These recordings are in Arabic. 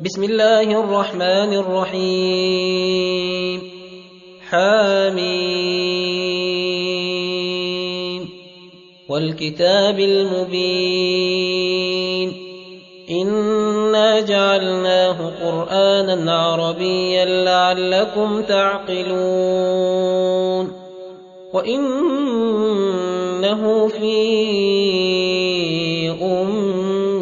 بسم الله الرحمن الرحيم. حميم والكتاب المبين. إنا جعلناه قرآنا عربيا لعلكم تعقلون. وإنه في ام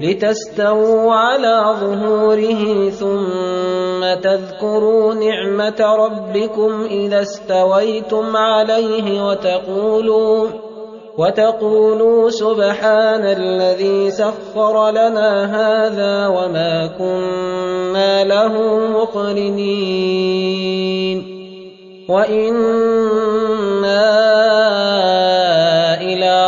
لتستووا على ظهوره ثم تذكروا نعمة ربكم إذا استويتم عليه وتقولوا وتقولوا سبحان الذي سخر لنا هذا وما كنا له مقرنين وإنا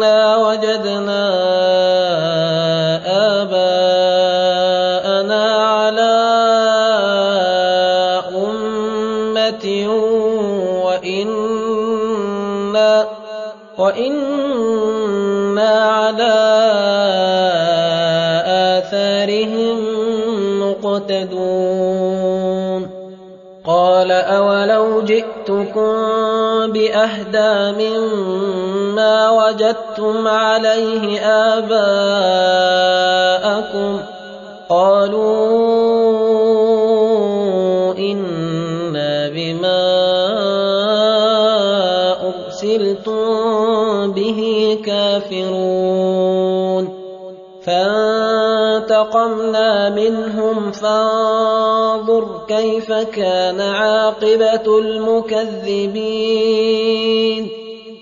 إنا وجدنا آباءنا على أمة وإنا وإنا على آثارهم مقتدون قال أولو جئتكم بأهدى مما وجدتم عليه آباءكم قالوا إنا بما أرسلتم به كافرون. فانتقمنا منهم فانظر كيف كان عاقبة المكذبين.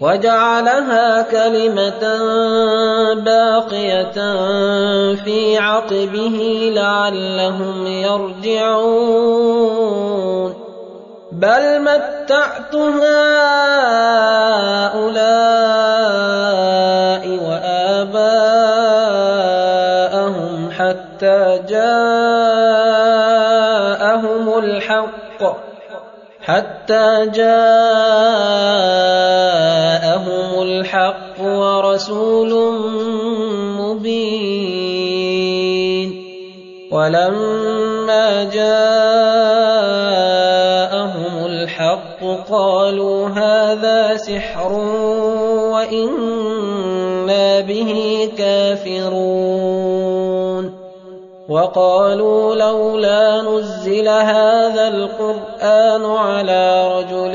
وجعلها كلمة باقية في عقبه لعلهم يرجعون. بل متعت هؤلاء وآباءهم حتى جاءهم الحق حتى جاءهم الحق ورسول مبين. ولما جاءهم الحق قالوا هذا سحر وإنا به كافرون. وقالوا لولا نزل هذا القرآن على رجل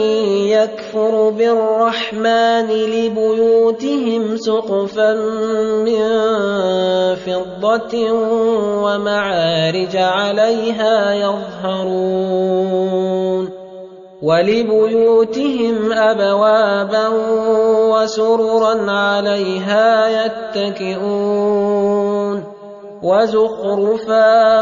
يكفر بالرحمن لبيوتهم سقفا من فضة ومعارج عليها يظهرون ولبيوتهم أبوابا وسررا عليها يتكئون وزخرفا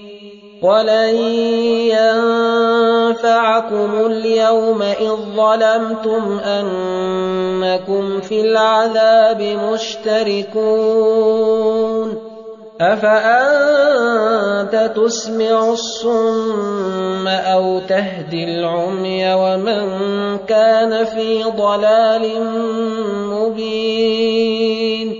ولن ينفعكم اليوم إذ ظلمتم أنكم في العذاب مشتركون أفأنت تسمع الصم أو تهدي العمي ومن كان في ضلال مبين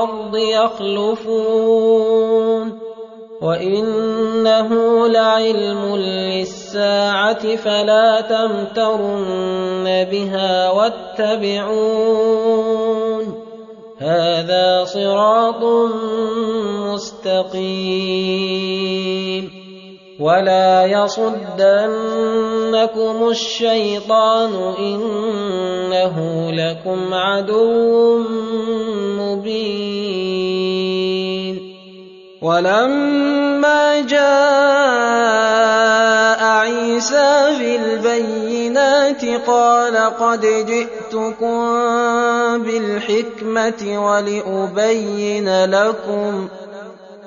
الْأَرْضِ يَخْلُفُونَ وَإِنَّهُ لَعِلْمٌ لِّلسَّاعَةِ فَلَا تَمْتَرُنَّ بِهَا وَاتَّبِعُونِ هذا صراط مستقيم ولا يصدنكم الشيطان انه لكم عدو مبين ولما جاء عيسى بالبينات قال قد جئتكم بالحكمه ولأبين لكم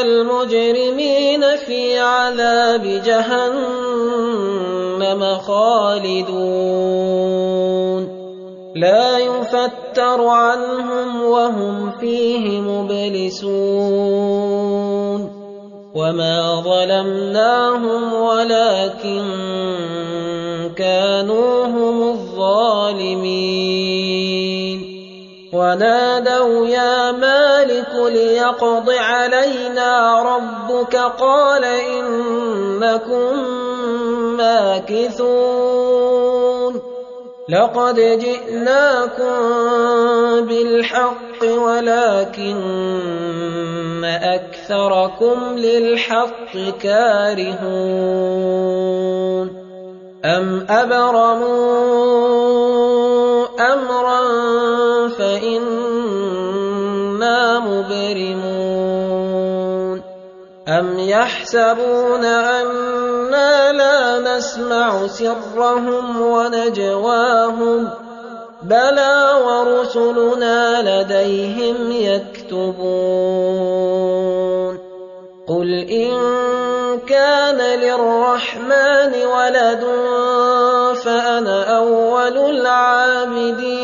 المجرمين في عذاب جهنم خالدون. لا يفتر عنهم وهم فيه مبلسون. وما ظلمناهم ولكن كانوا هم الظالمين. ونادوا يا مالك ليقض علينا ربك قال إنكم ماكثون. لقد جئناكم بالحق ولكن أكثركم للحق كارهون. أم أبرموا أمرا فإنا مبرمون أم يحسبون أنا لا نسمع سرهم ونجواهم؟ بلى ورسلنا لديهم يكتبون. قل إن كان للرحمن ولد فأنا أول العابدين.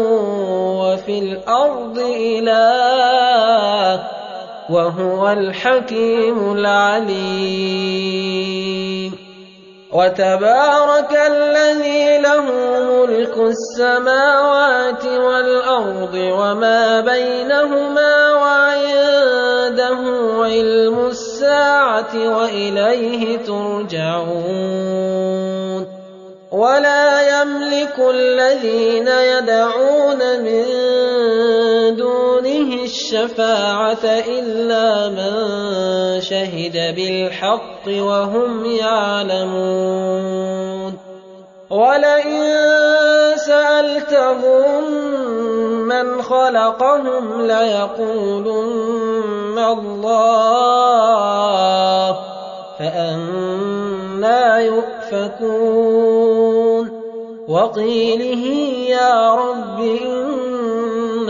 وفي الأرض إله وهو الحكيم العليم. وتبارك الذي له ملك السماوات والأرض وما بينهما وعنده علم الساعة وإليه ترجعون. ولا يملك الذين يدعون من الشفاعة إلا من شهد بالحق وهم يعلمون. ولئن سألتهم من خلقهم ليقولن الله فأنا يؤفكون. وقيله يا رب إن